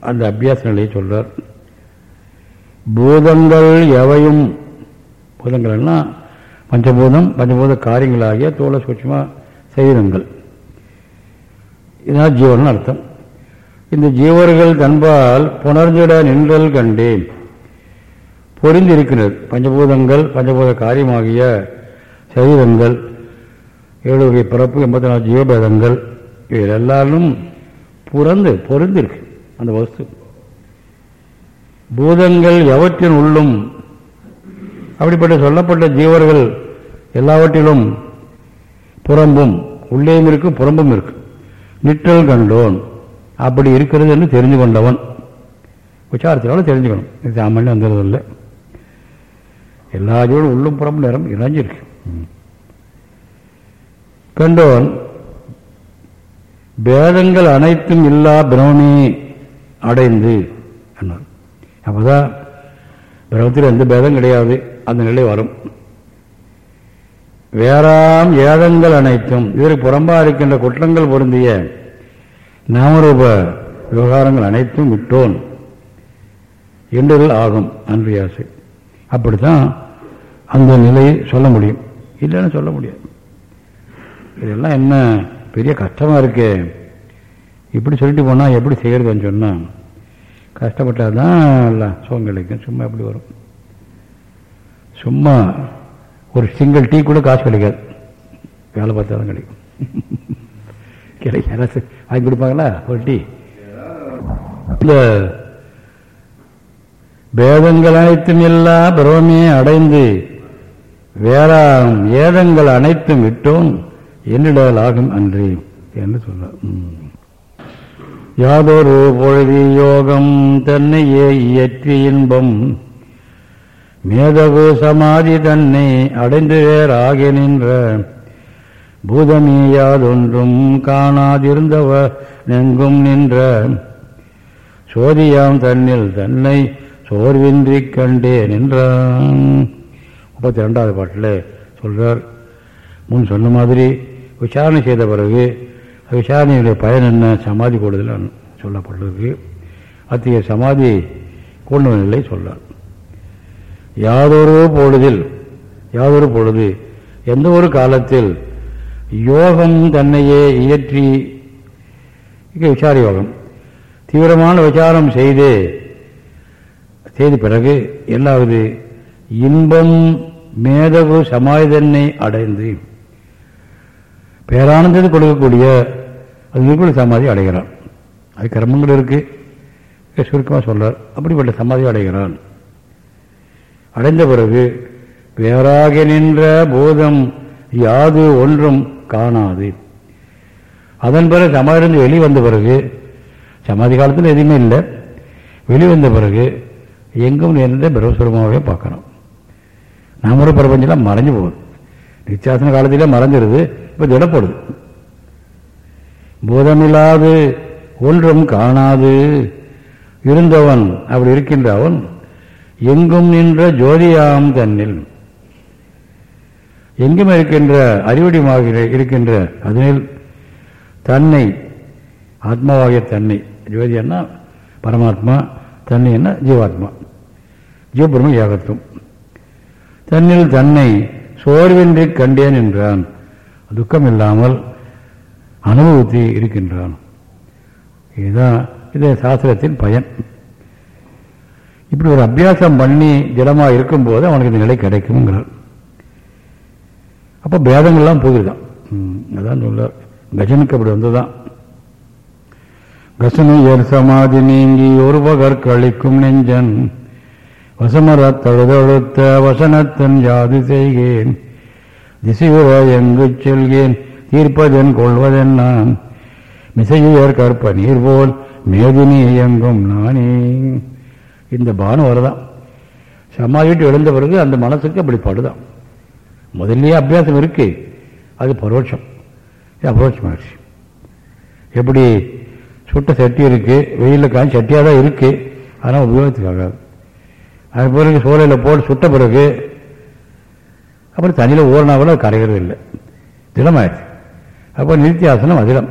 அந்த அபியாச நிலையை சொல்றார். பூதங்கள் எவையும் பூதங்கள்னா பஞ்சபூதம் பஞ்சபூத காரியங்களாகிய தோள சூட்சமாக செய்தங்கள் இதான் ஜீவன் அர்த்தம். இந்த ஜீவர்கள் தன்பால் புணர்ந்திட நின்றல் கண்டேன். பொறிந்திருக்கிறது பஞ்சபூதங்கள் பஞ்சபூத காரியமாகிய சரீரங்கள் ஏழு வகை பிறப்பு எண்பத்தி நாலு ஜீவபேதங்கள் இவைகள் எல்லாரும் புறந்து பொருந்திருக்கு அந்த வஸ்து. பூதங்கள் எவற்றின் உள்ளும் அப்படிப்பட்ட சொல்லப்பட்ட ஜீவர்கள் எல்லாவற்றிலும் புறம்பும் உள்ளேயும் இருக்கு புறம்பும் இருக்கு. நிற்றல் கண்டோன் அப்படி இருக்கிறது என்று தெரிஞ்சு கொண்டவன். உச்சாரத்தினால தெரிஞ்சுக்கணும். இது சாமானியம் வந்துடுறதில்லை எல்லா ஜீவனும் உள்ளும் புறம்பு நிறம் இணைஞ்சிருக்கு. கண்டோன் பேதங்கள் அனைத்தும் இல்லா பிரமே அடைந்து என்னார் அப்போதான் பிரமத்தில் எந்த பேதம் கிடையாது அந்த நிலை வரும். வேறாம் ஏதங்கள் அனைத்தும் இதற்கு புறம்பாக இருக்கின்ற குற்றங்கள் பொருந்திய நாமரூப விவகாரங்கள் அனைத்தும் விட்டோன். என்றுகள் ஆகும் அன்றியாசை. அப்படித்தான் அந்த நிலையை சொல்ல முடியும். இல்லைன்னு சொல்ல முடியாது. இதெல்லாம் என்ன பெரிய கஷ்டமா இருக்கு. இப்படி சொல்லிட்டு போனால் எப்படி செய்யறதுன்னு சொன்னால் கஷ்டப்பட்டால் தான் எல்லாம் சுகம் கிடைக்கும் சும்மா எப்படி வரும். சும்மா ஒரு சிங்கிள் டீ கூட காசு கிடைக்காது. வேலை பார்த்தா தான் கிடைக்கும். கிடைக்காது வாங்கி கொடுப்பாங்களா? ஒரு டீ இல்லை பேதங்கள் அனைத்தும் இல்லா பிரமே அடைந்து வேறாம் ஏதங்கள் அனைத்தும் விட்டோம் என்னிடலாகும் அன்றி என்று சொல்ல யாதொரு பொழுதி யோகம் தன்னையே இயற்றி இன்பம். மேதகு சமாதி தன்னை அடைந்து வேறாகி நின்ற. பூதமே யாதொன்றும் காணாதிருந்தவ நெங்கும் நின்ற. சோதியாம் தன்னில் தன்னை சோர்வின்றி கண்டே நின்றான் முப்பத்தி ரெண்டாவது பாட்டில் சொல்றார் முன் சொன்ன மாதிரி விசாரணை செய்த பிறகு விசாரணையுடைய பயன் என்ன சமாதி கூடுதல் சொல்லப்பட்டிருக்கு அத்தகைய சமாதி கொண்டு நிலை சொல்றார். யாதொரு பொழுதில் யாதொரு பொழுது எந்த ஒரு காலத்தில் யோகம் தன்னையே இயற்றி விசார யோகம் தீவிரமான விசாரம் செய்து செய்த பிறகு எல்லாவது இன்பம் மேதகு சமாதிதன்னை அடைந்து பேரானந்தத்தை கொடுக்கக்கூடிய அது நிர்குண சமாதி அடைகிறான். அது கிரமங்கள் இருக்கு. சுருக்கமாக சொல்றார். அப்படிப்பட்ட சமாதி அடைகிறான். அடைந்த பிறகு வேறாக நின்ற போதம் யாது ஒன்றும் காணாது. அதன் பிறகு சமாதிலிருந்து வெளிவந்த பிறகு சமாதி காலத்தில் எதுவுமே இல்லை. வெளிவந்த பிறகு எங்கும் நிறைந்த பிரம்மஸ்வரமாகவே பார்க்கணும். நாம பிரபஞ்சம்லாம் மறைஞ்சு போகுது. நித்தியாசன காலத்திலே மறைஞ்சிருது இப்போ திடப்படுது. பூதமில்லாது ஒன்றும் காணாது. இருந்தவன் அப்படி இருக்கின்ற அவன் எங்கும் நின்ற ஜோதியாம் தன்னில். எங்கும் இருக்கின்ற அறிவடிமாக இருக்கின்ற அதனில் தன்னை ஆத்மாவாகிய தன்னை. ஜோதி என்ன பரமாத்மா தன்னை என்ன ஜீவாத்மா. ஜீவபிரம ஏகத்துவம். தன்னில் தன்னை சோர்வின்றி கண்டேன் என்றான். துக்கம் இல்லாமல் அனுபவித்து இருக்கின்றான். இதுதான் இது சாஸ்திரத்தின் பயன். இப்படி ஒரு அபியாசம் பண்ணி திடமாக இருக்கும்போது அவனுக்கு இந்த நிலை கிடைக்கும்ங்கிறார். அப்போ பேதங்கள்லாம் போகுதுதான். அதான் சொல்ல கஜனுக்கு அப்படி வந்துதான் கசனு ஏர் சமாதி நீங்கி ஒருபகர் கழிக்கும் நெஞ்சன். வசமரத்தழுதொழுத்த வசனத்தன் யாது செய்கேன். திசையுற எங்கு செல்கேன். தீர்ப்பதென் கொள்வதென் நான். மிசையுயர் கற்ப நீர் போல் மேதினி இயங்கும் நானே. இந்த பானம் வரதான் சமாளிட்டு எழுந்த பிறகு அந்த மனசுக்கு அப்படி படுதான். முதல்லயே அபியாசம் இருக்கு. அது பரோட்சம். அபரோட்சமாகிடுச்சு எப்படி சுட்ட சட்டி இருக்கு வெயிலில் காஞ்சி சட்டியாக தான் இருக்கு. ஆனால் உபயோகத்துக்கு ஆகாது. அது பிறகு சோலையில் போட்டு சுட்ட பிறகு அப்புறம் தண்ணியில் ஊறினா கூட கரைகிறது இல்லை. திடமாயிடுச்சு. அப்போ நித்தியாசனம் அதிடம்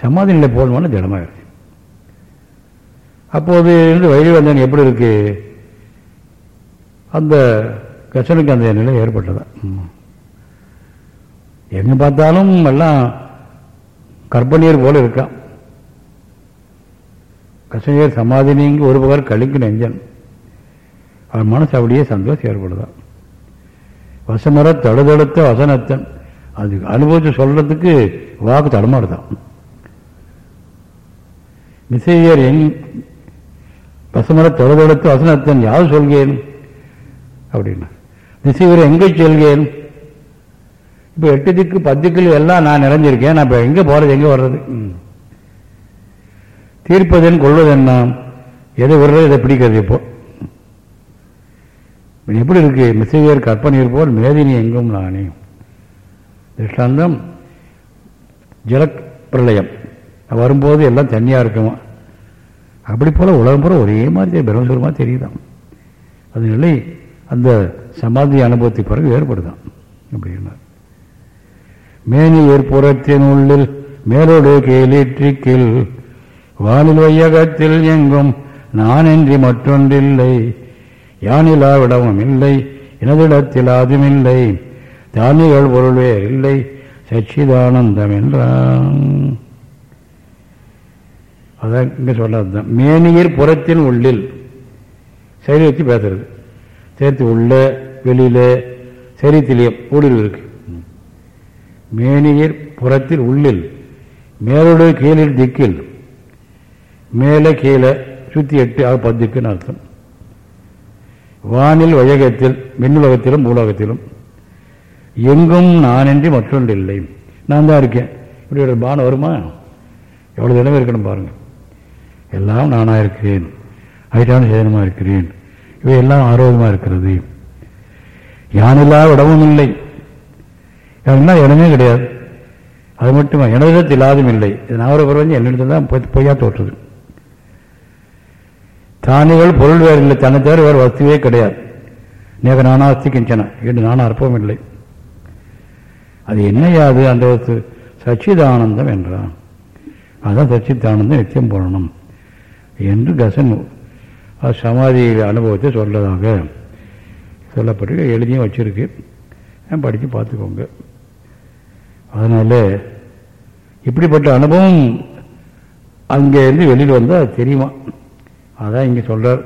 சமாதி நிலை போடணும்னா திடமாயிடுச்சு. அப்போது இருந்து வயது வந்தவன் எப்படி இருக்கு? அந்த கசனுக்கு அந்த நிலை ஏற்பட்டதான் எங்கே பார்த்தாலும் எல்லாம் கற்பனையர் போல இருக்கான் கசனீர் சமாதி நீங்கி ஒரு பகர் கழிக்கு நெஞ்சன். அவன் மனசு அப்படியே சந்தோஷம் ஏற்படுதான். வசமர தடுதடுத்த வசனத்தன். அது அனுபவிச்சு சொல்றதுக்கு வாக்கு தடமாடுதான். மிசையர் எங் வசமர தடுதடுத்த வசனத்தன் யார் சொல்கிறேன் அப்படின்னா திசைவர் எங்கே சொல்கிறேன் இப்போ எட்டு திக்கு பத்துக்கள் எல்லாம் நான் நிறைஞ்சிருக்கேன். நான் இப்போ எங்கே போகிறது எங்கே வர்றது? தீர்ப்பதன் கொள்வதென்ன? எதை விடுறது இதை பிடிக்கிறது இப்போ. எப்படி இருக்கு? மிசையர் கற்பனை இருப்போர் மேதினி எங்கும் நானே. திருஷ்டாந்தம் ஜல பிரளயம் வரும்போது எல்லாம் தண்ணியாக இருக்குமா? அப்படி போல் உலகம் பூரா ஒரே மாதிரி பிரம்மசுரமாக தெரியுதான் அது நிலை அந்த சமாதி அனுபவத்துக்கு பிறகு ஏற்படுதான் அப்படின்னார் மேனி ஏற்புறத்தின் உள்ளில் மேலோடு கேலிற்றிக்கில் வானில் வையகத்தில் எங்கும் நான் என்றி மற்றொன்றில்லை யானிலாவிடமும் இல்லை எனதிடத்தில் அதுமில்லை தானிகள் பொருள் வேறு இல்லை சச்சிதானந்தம் என்றான். அதான் இங்க சொன்னதுதான் மேனியர் புறத்தின் உள்ளில். சரி வச்சு பேசுறது. சேர்த்து உள்ள வெளியில சரித்திலியம் ஊடுருவு இருக்கு. மேனியர் புறத்தில் உள்ளில் மேலோடு கீழில் திக்கில். மேலே கீழே சுத்தி எட்டு ஆக பத்துக்குன்னு அர்த்தம்? வானில் வயகத்தில் மின்னுலகத்திலும் மூலகத்திலும் எங்கும் நானின்றி மற்றொன்று இல்லை. நான் தான் இருக்கேன். இப்படி ஒரு பானம் வருமா? எவ்வளோ தினமே இருக்கணும் பாருங்க. எல்லாம் நானாக இருக்கிறேன் அயிட்டான சேதனமாக இருக்கிறேன். இவையெல்லாம் ஆரோக்கியமாக இருக்கிறது. யானில்லா இடமும் இல்லை. யாருன்னா இடமே கிடையாது. அது மட்டுமா? எனதிடத்தில் இல்லாதும் இல்லை. இது நாவர பிரபஞ்சம் என்னிடத்தில் தான் பொய்யா தோற்றுது. தானிகள் பொருள் வேறு இல்லை. தன்னை தவிர வேறு வசதியே கிடையாது. நேக நானாஸ்தி கிஞ்சன என்று நானும் அற்பம் இல்லை. அது என்னையாது அந்த வஸ்து சச்சிதானந்தம் என்றான். அதான் சச்சிதானந்தம் நித்தியம் போடணும் என்று கசன் சமாதி அனுபவத்தை சொல்றதாக சொல்லப்பட்டு எழுதியும் வச்சிருக்கு. படித்து பார்த்துக்கோங்க. அதனால் இப்படிப்பட்ட அனுபவம் அங்கேருந்து வெளியில் வந்தால் தெரியுமா? அதான் இங்கே சொல்றார்.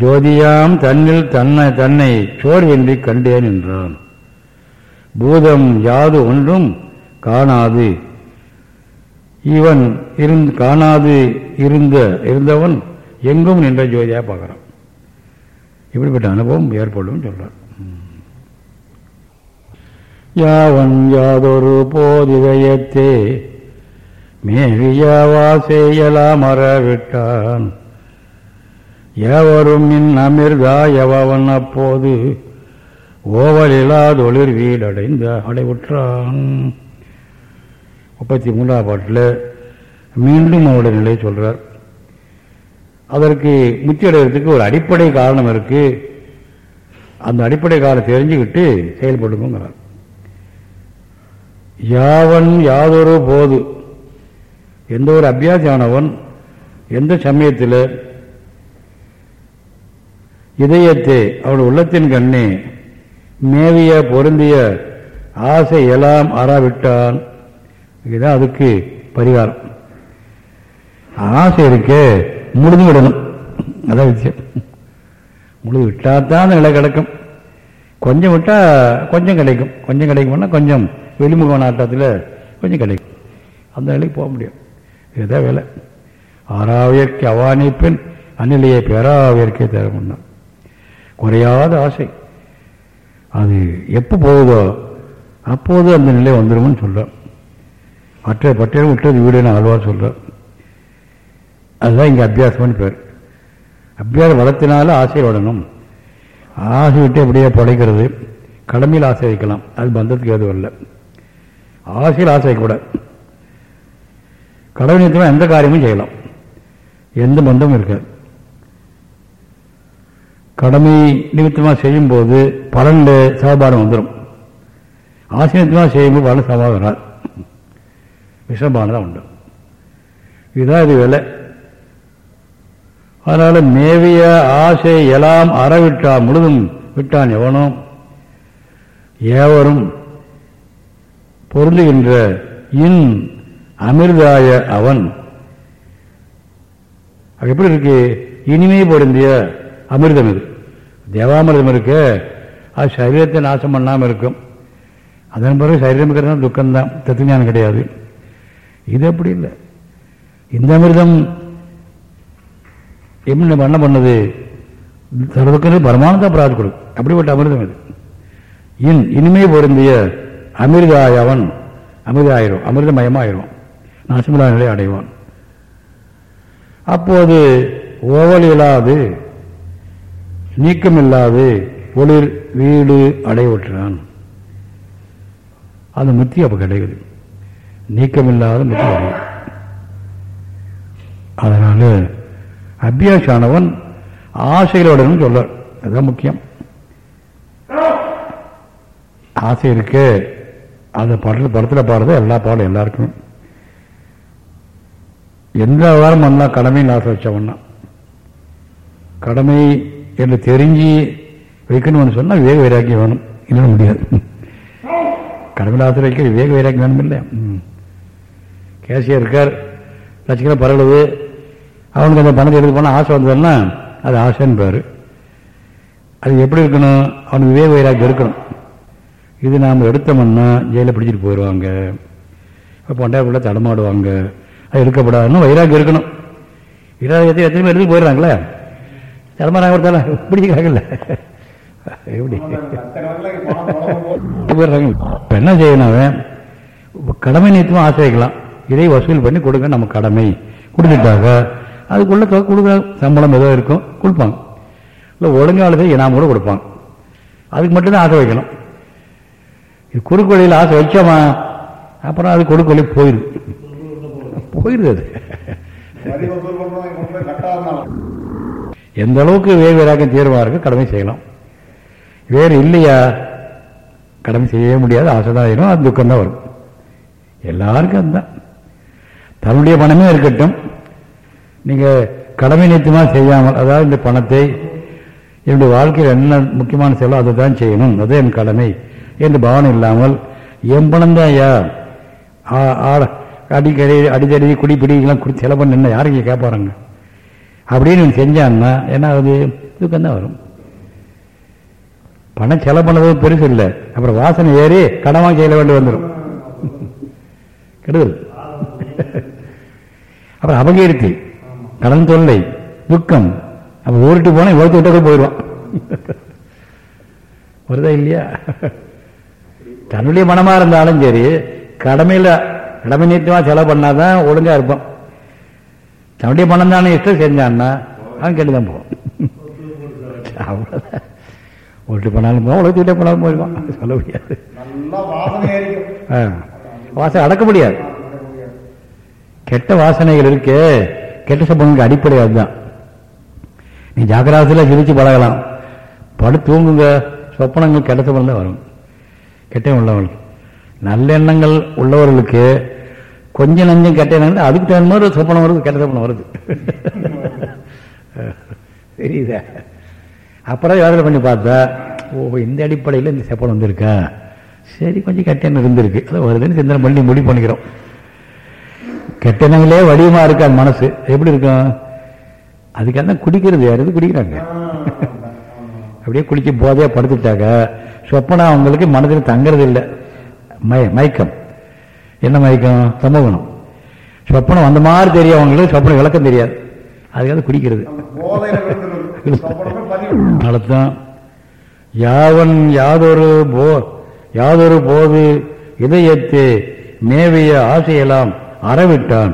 ஜோதியாம் தன்னில் தன்னை தன்னை சோர்வின்றி கண்டேன் என்றான். பூதம் யாது ஒன்றும் காணாது. இவன் இருந்து காணாது இருந்த இருந்தவன் எங்கும் நின்ற ஜோதியா பார்க்குறான். இப்படிப்பட்ட அனுபவம் ஏற்படும் சொல்றார். யாவன் யாதொரு போதிதயத்தே மேவியாவா செய்யலாம் மறவிட்டான் இன் மின் அமிர்தாயவன் அப்போது ஓவலில்லாதொளிர் வீடடைந்த அடைவுற்றான். முப்பத்தி மூன்றாம் பாட்டில் மீண்டும் அவருடைய நிலை சொல்கிறார் அதற்கு முத்தி அடைகிறதுக்கு ஒரு அடிப்படை காரணம் இருக்கு. அந்த அடிப்படை காரணம் தெரிஞ்சுக்கிட்டு செயல்படுங்கிறார் யாவன் யாதொரு போது எந்த ஒரு அபியாசியானவன் எந்த சமயத்தில் இதயத்தை அவன் உள்ளத்தின் கண்ணே மேவிய பொருந்திய ஆசை எல்லாம் அறாவிட்டான். இதுதான் அதுக்கு பரிகாரம். ஆசை இருக்கு முழுது விடணும். அதான் விஷயம். முழுது விட்டாதான் நிலை கிடைக்கும். கொஞ்சம் விட்டா கொஞ்சம் கிடைக்கும். கொஞ்சம் கிடைக்கும்னா கொஞ்சம் வெளிமுக நாட்டத்தில் கொஞ்சம் கிடைக்கும். அந்த நிலைக்கு போக முடியும். இதுதான் வேலை? ஆறாவியற்கு அவானிப்பெண் அந்நிலையை பேராவியற்கை தரமுன்னா குறையாத ஆசை. அது எப்போ போகுதோ அப்போது அந்த நிலை வந்துடும்னு சொல்கிறேன் மற்ற பட்டியலும் விட்டது வீடுன்னு ஆழ்வார் சொல்கிறேன் அதுதான் இங்கே அபியாசம்னு பேர். அபியாசம் வளர்த்தினால ஆசையை விடணும் ஆசை விட்டு எப்படியே பிழைக்கிறது கடமையில் ஆசை வைக்கலாம். அது பந்தத்துக்கு எதுவும் இல்லை ஆசையில் ஆசை வைக்கக்கூடாது கடவுள் நிமித்தமாக எந்த காரியமும் செய்யலாம். எந்த பந்தமும் இருக்காது. கடமை நிமித்தமாக செய்யும்போது பலனில் சமபாடம் வந்துடும் ஆசை நிமித்தமாக செய்யும்போது பலன் சமபாடம் வராது. விஷபானம் தான் உண்டு. இதுதான் இது விலை. அதனால மேவிய ஆசை எல்லாம் அறவிட்டா முழுதும் விட்டான் எவனும் ஏவரும் பொருந்துகின்ற இன் அமிர்தாய அவன். அது எப்படி இருக்கு? இனிமே பொருந்திய அமிர்தம் இது. தேவாமிர்தம் இருக்கு. அது சரீரத்தை நாசம் பண்ணாமல் இருக்கும். அதன் பிறகு சரீரம் இருக்கிறது துக்கம்தான். தத்துவானம் கிடையாது. இது அப்படி இல்லை. இந்த அமிர்தம் எப்படி பண்ண பண்ணது? சர்வக்கரு பரமானந்தா பிரார்த்தி கொடுக்கும் அப்படிப்பட்ட அமிர்தம் இது. இன் இனிமே பொருந்திய அமிர்தாயவன் அமிர்தாயிரும். அமிர்தமயமாயிரும். நாசமில்லா நிலை அடைவான். அப்போது ஓவல் இல்லாது நீக்கமில்லாது ஒளிர் வீடு அடைவுற்றான். அது முத்தி அப்போ கிடைக்குது. நீக்கமில்லாத முத்தி அடையும் அதனால அபியாசானவன் ஆசைகளுடன் சொல்ல அதுதான் முக்கியம். ஆசை இருக்கு அந்த படத்தில் படத்தில் பாடுறது எல்லா பாடம் எல்லாருக்குமே. எந்த விவகாரம் பண்ணலாம் கடமையில் ஆசை வச்சவன்னா கடமை என்று தெரிஞ்சு வைக்கணும்னு சொன்னால் வேக வைராக்கியம் வேணும். இல்லைன்னு முடியாது. கடமையில் ஆசை வைக்க வேக வைராக்கியம் வேணும் இல்லை கேசியர் இருக்கார். லட்சக்கணம் பரவுது அவனுக்கு அந்த பணத்தை எடுத்து போனால் ஆசை வந்ததுன்னா அது ஆசைன்னு பேர் அது எப்படி இருக்கணும்? அவனுக்கு விவேக வைராக்கியம் இருக்கணும். இது நாம் எடுத்தோம்னா ஜெயிலில் பிடிச்சிட்டு போயிடுவாங்க இப்போ பொண்டாப்பிள்ள தடமாடுவாங்க. அது எடுக்கப்படாதுன்னு வைராக்கியம் இருக்கணும். வைராக்கியத்தை எத்தனை பேர் எடுத்து போயிடுறாங்களே? தடமாறாங்க ஒருத்தால பிடிச்சிக்கிறாங்கல்ல எப்படி? போயிடுறாங்க. இப்போ என்ன செய்யணும் அவன்? கடமை நீத்தும் ஆசை வைக்கலாம் இதை வசூல் பண்ணி கொடுங்க நம்ம கடமை. கொடுத்துட்டாங்க அதுக்குள்ள தொகை கொடுக்குற சம்பளம் ஏதோ இருக்கும் கொடுப்பாங்க. இல்லை ஒழுங்காலத்தை இனாம கூட கொடுப்பாங்க. அதுக்கு மட்டும்தான் ஆசை வைக்கணும். இது குறுக்கொழியில் ஆசை வச்சோமா? அப்புறம் அது கொடுக்கொழி வழி போயிடுது. போயிடுது எந்த அளவுக்கு வேறு வேறாக்கம் தீர்வா இருக்கு கடமை செய்யலாம். வேறு இல்லையா? கடமை செய்யவே முடியாது. ஆசை தான் அது துக்கம் தான் வரும். எல்லாருக்கும் அதுதான். தன்னுடைய பணமே இருக்கட்டும். நீங்க கடமை நித்தியமாக செய்யாமல் அதாவது இந்த பணத்தை என்னுடைய வாழ்க்கையில் என்ன முக்கியமான செயலோ அதை தான் செய்யணும். அது என் கடமை. என்று பாவனை இல்லாமல் என் பணம் தான் ஐயா அடிக்கடி அடித்தடி குடி பிடிக்கலாம் குடி செலவு பண்ண யாருங்க கேட்பாருங்க அப்படின்னு செஞ்சான்னா என்ன ஆகுது? துக்கம் தான் வரும். பணம் செலவு பண்ணது பெருசு இல்லை. அப்புறம் வாசனை ஏறி கடமா செய்ய வேண்டி வந்துடும் கெடுதல். அப்புறம் அபகீர்த்தி கடன் தொல்லை துக்கம். அப்ப ஊருட்டு போனா இவ்வளவு விட்டது போயிடுவான். வருதா இல்லையா? தன்னுடைய மனமா இருந்தாலும் சரி கடமையில் கடமை நீட்டமா செலவு பண்ணாதான் ஒழுங்கா இருப்பான். தன்னுடைய பணம் தானே இஷ்டம் செஞ்சான்னா அவன் கெட்டுதான் போவான். அவ்வளவுதான். ஓட்டு பண்ணாலும் போவான் உலகத்து விட்டே போனாலும் போயிடுவான் சொல்ல முடியாது. வாசனை அடக்க முடியாது. கெட்ட வாசனைகள் இருக்கு கெட்ட சம்பவங்களுக்கு அடிப்படை அதுதான். நீ ஜாக்கிரதையில் சிரிச்சு பழகலாம். படு தூங்குங்க சொப்பனங்கள் கெட்ட சொப்பனம் தான் வரும். கெட்ட உள்ளவர்கள் நல்ல எண்ணங்கள் உள்ளவர்களுக்கு கொஞ்சம் நஞ்சம் கெட்ட அதுக்கு தகுந்த மாதிரி ஒரு சொப்பனம் வருது கெட்ட சொப்பனம் வருது. தெரியுதா? அப்புறம் யோசனை பண்ணி பார்த்தா ஓ இந்த அடிப்படையில் இந்த சொப்பனம் வந்திருக்கா? சரி கொஞ்சம் கெட்ட இருந்திருக்கு. அது வருதுன்னு சிந்தனை பண்ணி முடிவு பண்ணிக்கிறோம். கெட்ட வடிவமாக வடிவமா இருக்காது மனசு? எப்படி இருக்கும்? அதுக்காக தான் குடிக்கிறது. யார் இது குடிக்கிறாங்க? அப்படியே குளிக்க போதையாக படுத்துட்டாக்க சொப்பனா அவங்களுக்கு மனதில் தங்கறது இல்லை. மய மயக்கம். என்ன மயக்கம் சமூகணும். சொப்பனம் அந்த மாதிரி தெரியும் அவங்களுக்கு சொப்பனம் விளக்கம் தெரியாது. அதுக்காக குடிக்கிறது. அதனால்தான் யாவன் யாதொரு போ யாதொரு போது இதயத்து மேவிய ஆசையெல்லாம் அறவிட்டான்.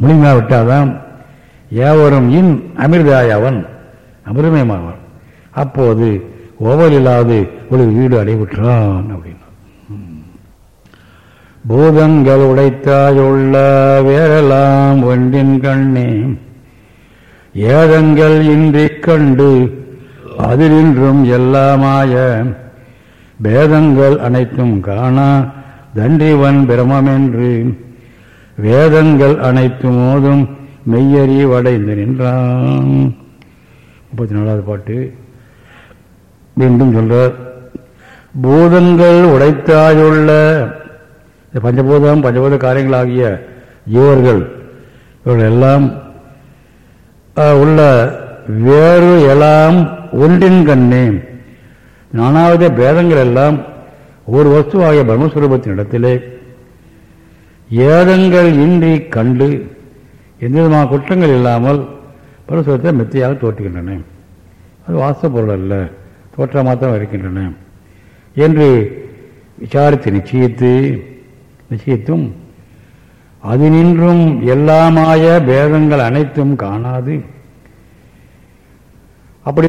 முழுமையாக விட்டாதான் யாவரும் இன் அமிர்தாயவன் அமிர்தமயமாவான். அப்போது ஓவல் இல்லாது ஒரு வீடு அடைபெற்றான் அப்படின்னா. பூதங்கள் உடைத்தாயுள்ள வேறலாம் ஒன்றின் கண்ணே. ஏதங்கள் இன்றி கண்டு அதிலின்றும் எல்லாமாய. பேதங்கள் அனைத்தும் காணா தண்டிவன் பிரமமென்று. வேதங்கள் அனைத்தும் மோதும் மெய்யறிவடைந்து நின்றான். முப்பத்தி நாலாவது பாட்டு. மீண்டும் சொல்றார். பூதங்கள் உடைத்தாயுள்ள இந்த பஞ்சபூதம் பஞ்சபூத காரியங்களாகிய ஜீவர்கள் இவர்கள் எல்லாம் உள்ள வேறு எல்லாம் ஒன்றின் கண்ணே. நானாவது பேதங்கள் எல்லாம் ஒரு வஸ்துவாகிய பிரம்மஸ்வரூபத்தின் இடத்திலே. ஏதங்கள் இன்றி கண்டு எந்த விதமான குற்றங்கள் இல்லாமல் பிரசுரத்தை மெத்தையாக தோற்றுகின்றன. அது வாஸ்தவ பொருள் அல்ல தோற்றமாக தான் இருக்கின்றன. என்று விசாரித்து நிச்சயித்து நிச்சயித்தும் அது நின்றும் எல்லாமாய பேதங்கள் அனைத்தும் காணாது. அப்படி